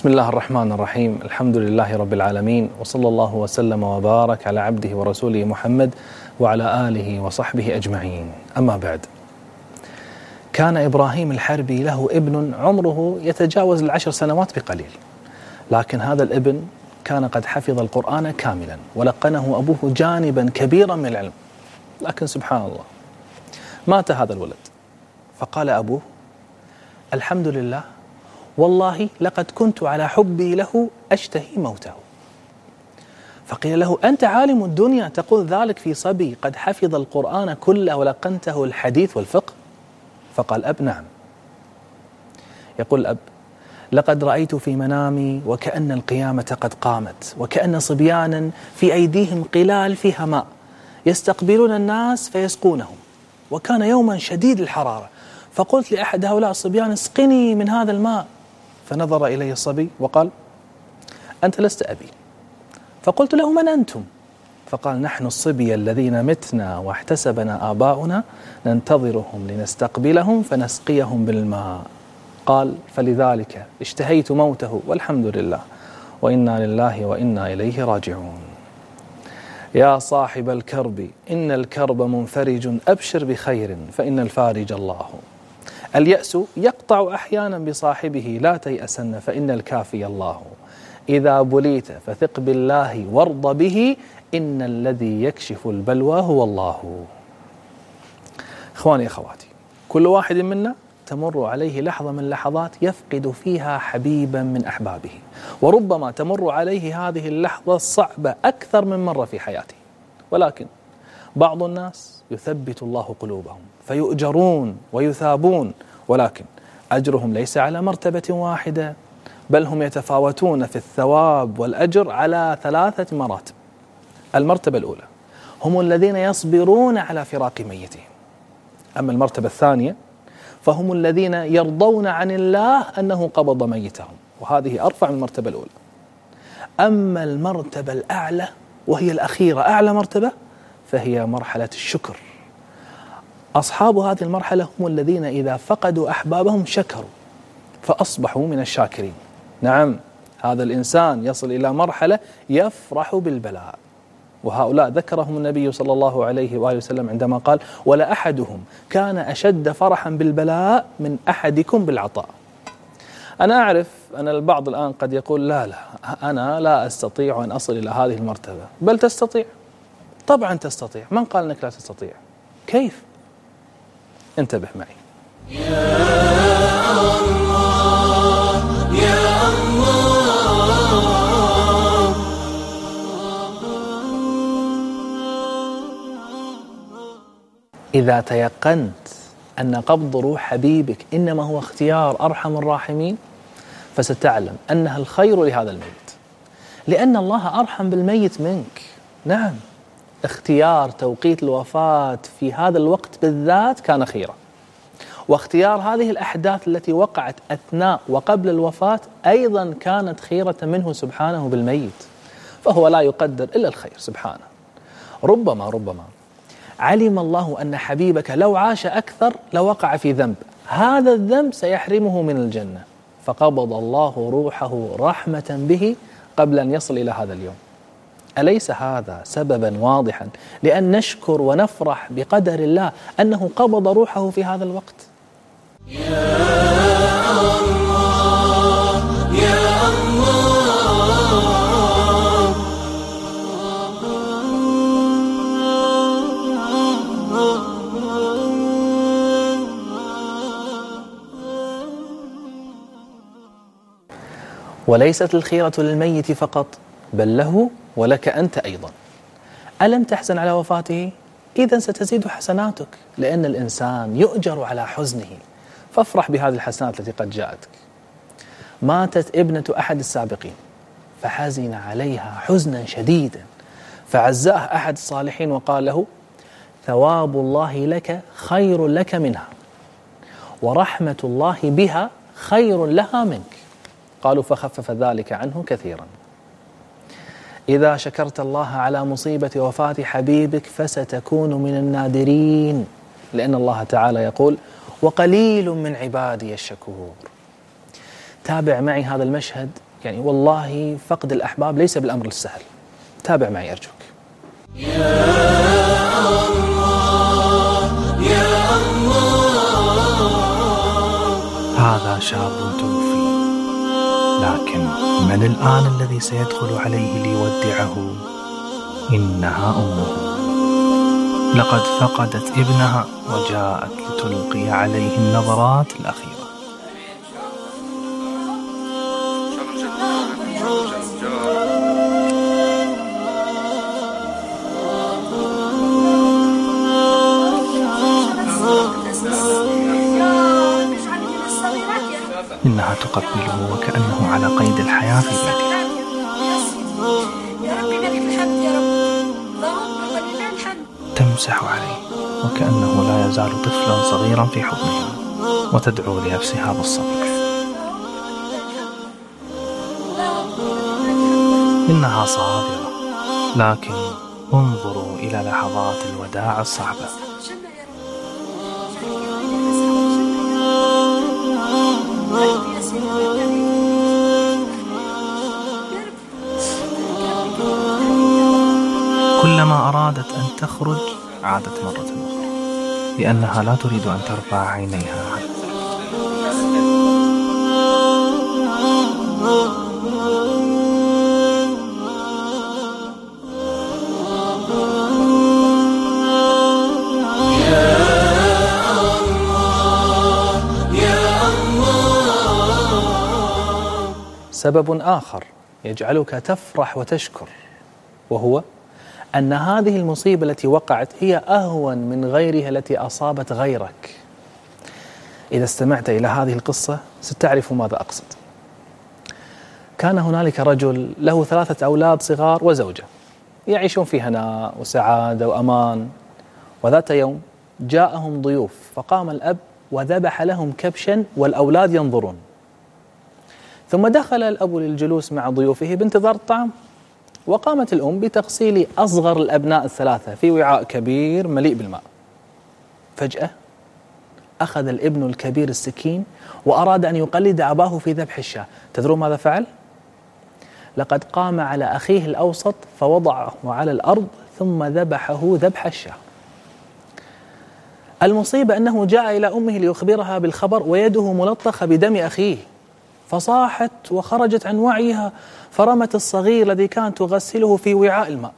بسم الله الرحمن الرحيم الحمد لله رب العالمين وصلى الله وسلم وبارك على عبده ورسوله محمد وعلى آله وصحبه أجمعين أما بعد كان إبراهيم الحربي له ابن عمره يتجاوز العشر سنوات بقليل لكن هذا الابن كان قد حفظ القرآن كاملا ولقنه أبوه جانبا كبيرا من العلم لكن سبحان الله مات هذا الولد فقال أبوه الحمد لله والله لقد كنت على حبي له أشتهي موته. فقيل له أنت عالم الدنيا تقول ذلك في صبي قد حفظ القرآن كله ولقنته الحديث والفقه؟ فقال أب نعم. يقول الأب لقد رأيت في منامي وكأن القيامة قد قامت وكأن صبيانا في أيديهم قلال فيها ماء يستقبلون الناس فيسقونهم وكان يوما شديد الحرارة. فقلت لأحد هؤلاء الصبيان اسقني من هذا الماء. فنظر إلي الصبي وقال أنت لست أبي. فقلت له من أنتم؟ فقال نحن الصبي الذين متنا واحتسبنا آباؤنا ننتظرهم لنستقبلهم فنسقيهم بالماء. قال فلذلك اشتهيت موته والحمد لله وإنا لله وإنا إليه راجعون. يا صاحب الكرب إن الكرب منفرج أبشر بخير فإن الفارج الله. اليأس يقطع أحيانا بصاحبه لا تيأسن فإن الكافي الله. إذا بليت فثق بالله وارض به إن الذي يكشف البلوى هو الله. إخواني أخواتي كل واحد منا تمر عليه لحظة من لحظات يفقد فيها حبيبا من أحبابه. وربما تمر عليه هذه اللحظة الصعبة أكثر من مرة في حياته. ولكن بعض الناس يثبت الله قلوبهم فيؤجرون ويثابون ولكن أجرهم ليس على مرتبة واحدة بل هم يتفاوتون في الثواب والأجر على ثلاثة مراتب. المرتبة الأولى هم الذين يصبرون على فراق ميتهم. أما المرتبة الثانية فهم الذين يرضون عن الله أنه قبض ميتهم وهذه أرفع من المرتبة الأولى. أما المرتبة الأعلى وهي الأخيرة أعلى مرتبة فهي مرحلة الشكر. أصحاب هذه المرحلة هم الذين إذا فقدوا أحبابهم شكروا فأصبحوا من الشاكرين. نعم هذا الإنسان يصل إلى مرحلة يفرح بالبلاء. وهؤلاء ذكرهم النبي صلى الله عليه وآله وسلم عندما قال ولا أحدهم كان أشد فرحا بالبلاء من أحدكم بالعطاء. أنا أعرف أن البعض الآن قد يقول لا لا أنا لا أستطيع أن أصل إلى هذه المرتبة. بل تستطيع. طبعا تستطيع. من قال أنك لا تستطيع؟ كيف؟ انتبه معي. يا الله يا الله إذا تيقنت أن قبض روح حبيبك إنما هو اختيار أرحم الراحمين فستعلم أنها الخير لهذا الميت. لأن الله أرحم بالميت منك. نعم. اختيار توقيت الوفاة في هذا الوقت بالذات كان خيرا واختيار هذه الأحداث التي وقعت أثناء وقبل الوفاة أيضا كانت خيرة منه سبحانه بالميت فهو لا يقدر إلا الخير سبحانه. ربما ربما علم الله أن حبيبك لو عاش أكثر لوقع في ذنب. هذا الذنب سيحرمه من الجنة. فقبض الله روحه رحمة به قبل أن يصل إلى هذا اليوم. أليس هذا سببا واضحا لأن نشكر ونفرح بقدر الله أنه قبض روحه في هذا الوقت؟ يا الله يا الله وليست الخيرة للميت فقط بل له ولك أنت أيضا. ألم تحزن على وفاته؟ إذا ستزيد حسناتك لأن الإنسان يؤجر على حزنه. فافرح بهذه الحسنات التي قد جاءتك. ماتت ابنة أحد السابقين فحزن عليها حزنا شديدا. فعزاه أحد الصالحين وقال له ثواب الله لك خير لك منها ورحمة الله بها خير لها منك. قالوا فخفف ذلك عنه كثيرا. إذا شكرت الله على مصيبة وفاة حبيبك فستكون من النادرين. لأن الله تعالى يقول وقليل من عبادي الشكور. تابع معي هذا المشهد؟ يعني والله فقد الأحباب ليس بالأمر السهل. تابع معي أرجوك. يا الله يا الله. هذا شاب توفي لكن من الآن الذي سيدخل عليه ليودعه؟ إنها أمه. لقد فقدت ابنها وجاءت لتلقي عليه النظرات الأخيرة. تقبله وكأنه على قيد الحياة في بيتها تمسح عليه وكأنه لا يزال طفلا صغيرا في حضنها وتدعو لنفسها بالصبر. إنها صابرة لكن انظروا إلى لحظات الوداع الصعبة. كلما أرادت أن تخرج عادت مرة أخرى لأنها لا تريد أن ترفع عينيها عنه سبب آخر يجعلك تفرح وتشكر وهو أن هذه المصيبة التي وقعت هي أهون من غيرها التي أصابت غيرك. إذا استمعت إلى هذه القصة ستعرف ماذا أقصد. كان هنالك رجل له ثلاثة أولاد صغار وزوجة يعيشون في هناء وسعادة وأمان. وذات يوم جاءهم ضيوف فقام الأب وذبح لهم كبشا والأولاد ينظرون. ثم دخل الأب للجلوس مع ضيوفه بانتظار الطعام وقامت الأم بتغسيل أصغر الأبناء الثلاثة في وعاء كبير مليء بالماء. فجأة أخذ الابن الكبير السكين وأراد أن يقلد أباه في ذبح الشاة. تدرون ماذا فعل؟ لقد قام على أخيه الأوسط فوضعه على الأرض ثم ذبحه ذبح الشاة. المصيبة أنه جاء إلى أمه ليخبرها بالخبر ويده ملطخة بدم أخيه. فصاحت وخرجت عن وعيها فرمت الصغير الذي كانت تغسله في وعاء الماء.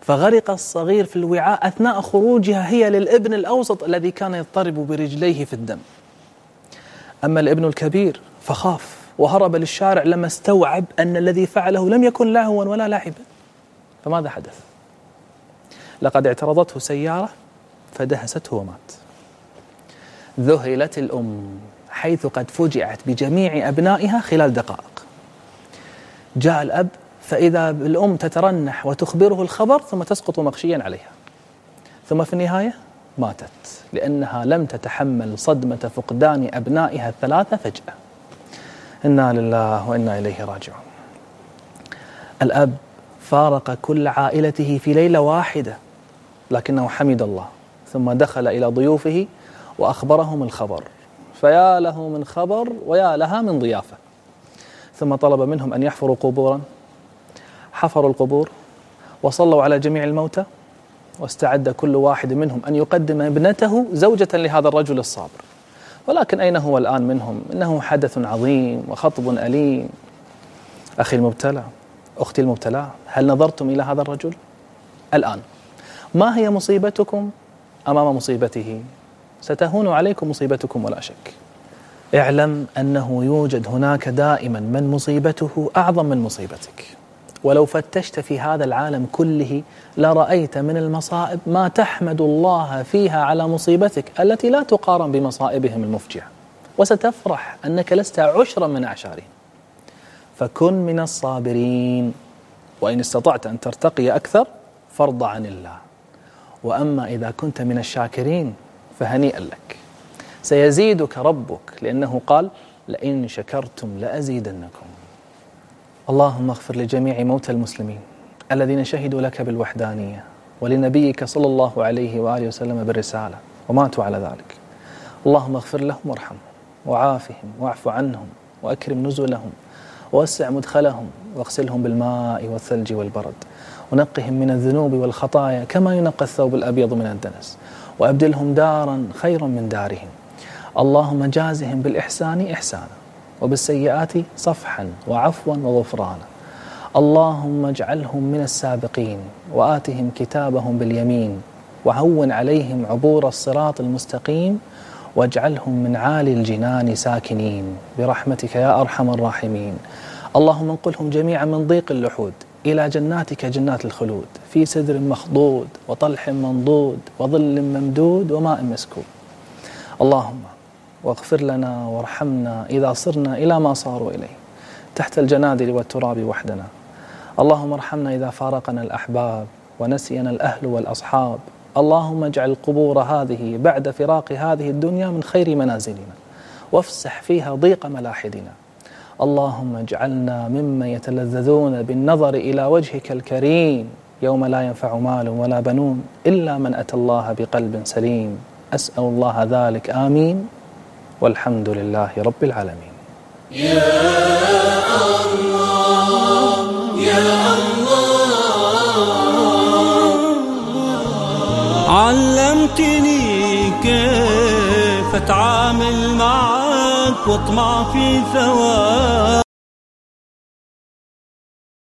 فغرق الصغير في الوعاء أثناء خروجها هي للابن الأوسط الذي كان يضطرب برجليه في الدم. أما الابن الكبير فخاف وهرب للشارع لما استوعب أن الذي فعله لم يكن لهوا ولا لعبا فماذا حدث؟ لقد اعترضته سيارة فدهسته ومات. ذهلت الأم. حيث قد فجعت بجميع أبنائها خلال دقائق. جاء الأب فإذا الأم تترنح وتخبره الخبر ثم تسقط مغشيا عليها. ثم في النهاية ماتت لأنها لم تتحمل صدمة فقدان أبنائها الثلاثة فجأة. إنا لله وإنا إليه راجعون. الأب فارق كل عائلته في ليلة واحدة لكنه حمد الله ثم دخل إلى ضيوفه وأخبرهم الخبر. فيا له من خبر ويا لها من ضيافة. ثم طلب منهم أن يحفروا قبورا. حفروا القبور وصلوا على جميع الموتى. واستعد كل واحد منهم أن يقدم ابنته زوجة لهذا الرجل الصابر. ولكن أين هو الآن منهم؟ إنه حدث عظيم وخطب أليم. أخي المبتلى أختي المبتلى هل نظرتم إلى هذا الرجل؟ الآن ما هي مصيبتكم أمام مصيبته؟ ستهون عليكم مصيبتكم ولا شك. اعلم أنه يوجد هناك دائما من مصيبته أعظم من مصيبتك. ولو فتشت في هذا العالم كله لرأيت من المصائب ما تحمد الله فيها على مصيبتك التي لا تقارن بمصائبهم المفجعة. وستفرح أنك لست عشرا من أعشارهم فكن من الصابرين. وإن استطعت أن ترتقي أكثر فارض عن الله. وأما إذا كنت من الشاكرين فهنيئا لك. سيزيدك ربك لأنه قال لئن شكرتم لأزيدنكم. اللهم اغفر لجميع موتى المسلمين الذين شهدوا لك بالوحدانية ولنبيك صلى الله عليه وآله وسلم بالرسالة وماتوا على ذلك. اللهم اغفر لهم وارحمهم وعافهم واعف عنهم وأكرم نزلهم ووسع مدخلهم واغسلهم بالماء والثلج والبرد. ونقهم من الذنوب والخطايا كما ينقى الثوب الأبيض من الدنس. وأبدلهم دارا خيرا من دارهم. اللهم جازهم بالإحسان إحسانا وبالسيئات صفحا وعفوا وغفرانا. اللهم اجعلهم من السابقين وآتهم كتابهم باليمين وهون عليهم عبور الصراط المستقيم واجعلهم من عالي الجنان ساكنين. برحمتك يا أرحم الراحمين. اللهم انقلهم جميعا من ضيق اللحود. إلى جناتك جنات الخلود. في سدر مخضود وطلح منضود وظل ممدود وماء مسكوب. اللهم واغفر لنا وارحمنا إذا صرنا إلى ما صاروا إليه. تحت الجنادل والتراب وحدنا. اللهم ارحمنا إذا فارقنا الأحباب ونسينا الأهل والأصحاب. اللهم اجعل قبور هذه بعد فراق هذه الدنيا من خير منازلنا. وافسح فيها ضيق ملاحدنا. اللهم اجعلنا ممن يتلذذون بالنظر إلى وجهك الكريم. يوم لا ينفع مال ولا بنون إلا من أتى الله بقلب سليم. أسأل الله ذلك. آمين. والحمد لله رب العالمين. يا الله يا الله علمتني كيف اتعامل معك. واطمع في ثواب